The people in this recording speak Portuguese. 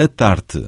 a tarte